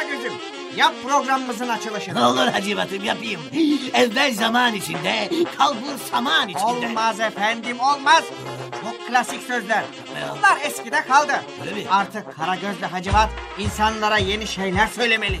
Karagöz'üm. Yap programımızın açılışını. Olur Hacivat'ım yapayım. Evvel zaman içinde, kalbur saman içinde. Olmaz efendim olmaz. Çok klasik sözler. Ne? Bunlar eskide kaldı. Öyle mi? Artık Karagöz ve Hacivat insanlara yeni şeyler söylemeli.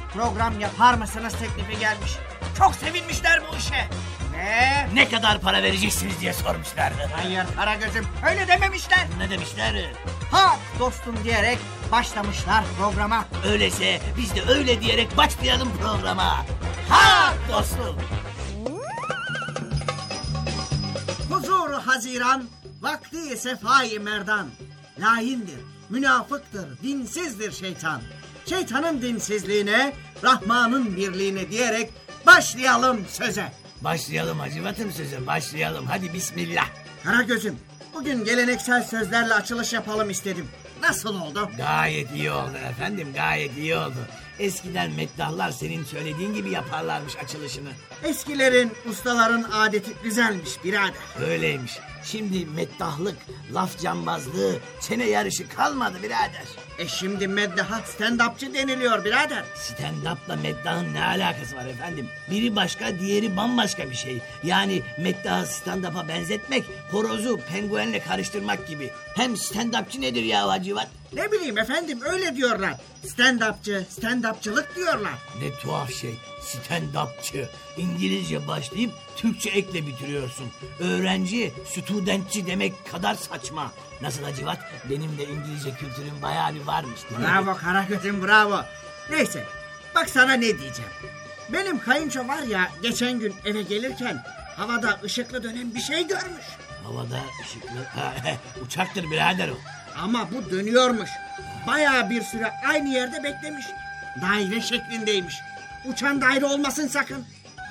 program yapar mısınız teklifi gelmiş. Çok sevinmişler bu işe. Ne? Ne kadar para vereceksiniz diye sormuşlardı. Hayır Karagöz'üm öyle dememişler. Ne demişler? Ha dostum diyerek başlamışlar programa. Öyleyse biz de öyle diyerek başlayalım programa. Ha dostum. Huzur Haziran, vakti sefai merdan. Laindir, münafıktır, dinsizdir şeytan. Şeytanın dinsizliğine, Rahman'ın birliğine diyerek başlayalım söze. Başlayalım Hacivat'ım söze başlayalım. Hadi bismillah. Karagöz'üm, bugün geleneksel sözlerle açılış yapalım istedim. Nasıl oldu? Gayet iyi oldu efendim gayet iyi oldu. Eskiden meddahlar senin söylediğin gibi yaparlarmış açılışını. Eskilerin, ustaların adeti güzelmiş birader. Öyleymiş. Şimdi meddahlık, laf cambazlığı, çene yarışı kalmadı birader. E şimdi meddaha stand-upçı deniliyor birader. Stand-up'la meddahın ne alakası var efendim? Biri başka, diğeri bambaşka bir şey. Yani meddahı stand-up'a benzetmek, horozu penguenle karıştırmak gibi. Hem stand-upçı nedir ya Hacivat? Ne bileyim efendim öyle diyorlar. Stand-upçı, stand-upçılık diyorlar. Ne tuhaf şey. Stand-upçı. İngilizce başlayıp Türkçe ekle bitiriyorsun. Öğrenci, studentçi demek kadar saçma. Nasıl Hacivat? Benim de İngilizce kültürüm bayağı bir varmış? Bravo Karagöz'üm bravo. Neyse bak sana ne diyeceğim. Benim kayınço var ya geçen gün eve gelirken havada ışıklı dönen bir şey görmüş. Havada ışıklı... Ha, uçaktır birader o. Ama bu dönüyormuş. Bayağı bir süre aynı yerde beklemiş. Daire şeklindeymiş. Uçan daire olmasın sakın.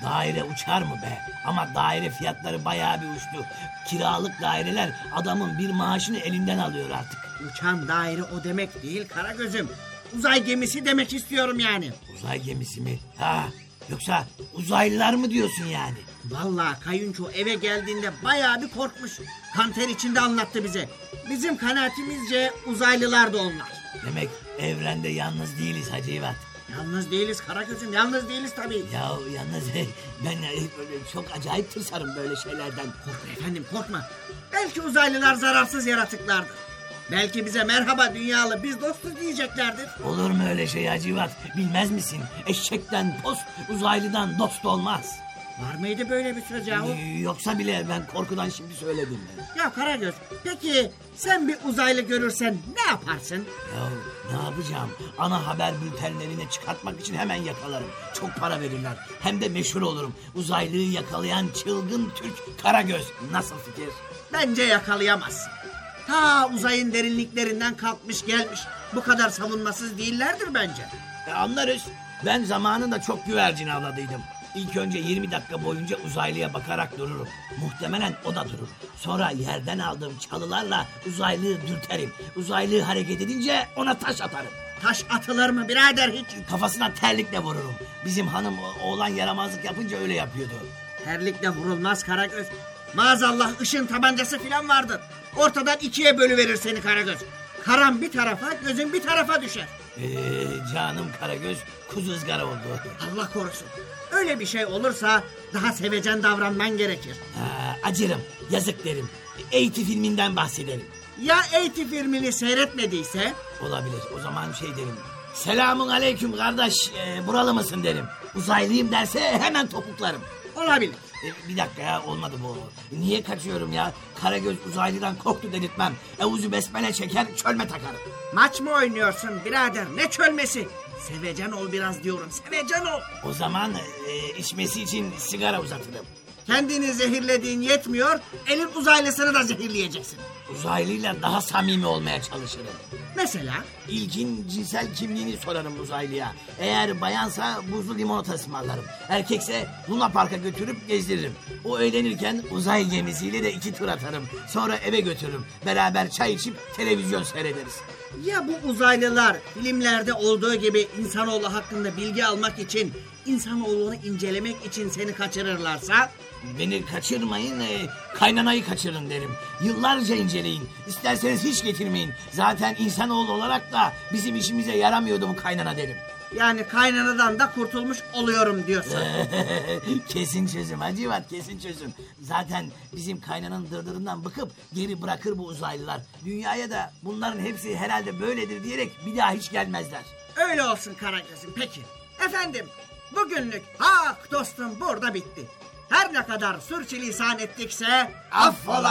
Daire uçar mı be? Ama daire fiyatları bayağı bir uçtu. Kiralık daireler adamın bir maaşını elinden alıyor artık. Uçan daire o demek değil Karagöz'üm. Uzay gemisi demek istiyorum yani. Uzay gemisi mi? Ha, yoksa uzaylılar mı diyorsun yani? Vallahi kayınço eve geldiğinde bayağı bir korkmuş. Kanter içinde anlattı bize. Bizim kanaatimizce uzaylılar da onlar. Demek evrende yalnız değiliz Hacı İvat. Yalnız değiliz Karagöz'üm yalnız değiliz tabii. Ya yalnız ben e, böyle çok acayip tırsarım böyle şeylerden. Korkma efendim korkma. Belki uzaylılar zararsız yaratıklardır. Belki bize merhaba dünyalı biz dostuz diyeceklerdir. Olur mu öyle şey Hacı İvat? Bilmez misin? Eşekten post, uzaylıdan dost olmaz. Var mıydı böyle bir söz yahu? Ee, Yoksa bile ben korkudan şimdi söyledim. Ya Karagöz peki sen bir uzaylı görürsen ne yaparsın? Ya ne yapacağım? Ana haber bültenlerine çıkartmak için hemen yakalarım. Çok para verirler. Hem de meşhur olurum. Uzaylıyı yakalayan çılgın Türk Karagöz. Nasıl fikir? Bence yakalayamazsın. Ta uzayın derinliklerinden kalkmış gelmiş. Bu kadar savunmasız değillerdir bence. E, anlarız. Ben zamanında çok güvercin avladıydım. İlk önce 20 dakika boyunca uzaylıya bakarak dururum. Muhtemelen o da durur. Sonra yerden aldığım çalılarla uzaylıyı dürterim. Uzaylı hareket edince ona taş atarım. Taş atılır mı birader hiç? Kafasına terlikle vururum. Bizim hanım oğlan yaramazlık yapınca öyle yapıyordu. Terlikle vurulmaz Karagöz. Maazallah ışın tabancası falan vardır. Ortadan ikiye bölüverir seni Karagöz. Karan bir tarafa, gözün bir tarafa düşer. Ee, canım Karagöz kuzu ızgara oldu. Allah korusun. Öyle bir şey olursa daha sevecen davranman gerekir. Ha, acırım, yazık derim. Eğiti filminden bahsederim. Ya Eğiti filmini seyretmediyse? Olabilir. O zaman şey derim. Selamun aleyküm kardeş. Ee, buralı mısın derim. Uzaylıyım derse hemen topuklarım. Olabilir. Ee, bir dakika ya olmadı bu. Niye kaçıyorum ya? Karagöz uzaylıdan korktu dedirtmem. Evuzu besmele çeker çölme takarım. Maç mı oynuyorsun birader? Ne çölmesi? Sevecen ol biraz diyorum. Sevecen ol. O zaman e, içmesi için sigara uzatırım. Kendini zehirlediğin yetmiyor, elin uzaylısını da zehirleyeceksin. Uzaylıyla daha samimi olmaya çalışırım. Mesela İlkin cinsel kimliğini sorarım uzaylıya. Eğer bayansa buzlu limonata ısmarlarım. Erkekse Luna Park'a götürüp gezdiririm. O eğlenirken uzay gemisiyle de iki tur atarım. Sonra eve götürürüm. Beraber çay içip televizyon seyrederiz. ya bu uzaylılar filmlerde olduğu gibi insanoğlu hakkında bilgi almak için, insanoğlunu incelemek için seni kaçırırlarsa? Beni kaçırmayın, e, kaynanayı kaçırın derim. Yıllarca inceleyin. İsterseniz hiç getirmeyin. Zaten insanoğlu olarak da bizim işimize yaramıyordu bu kaynana derim. Yani kaynanadan da kurtulmuş oluyorum diyorsun. kesin çözüm Hacivat kesin çözüm. Zaten bizim kaynanın dırdırından bıkıp geri bırakır bu uzaylılar. Dünyaya da bunların hepsi herhalde böyledir diyerek bir daha hiç gelmezler. Öyle olsun Karagöz'üm peki. Efendim bugünlük hak dostum burada bitti. Her ne kadar sürçülisan ettikse affola.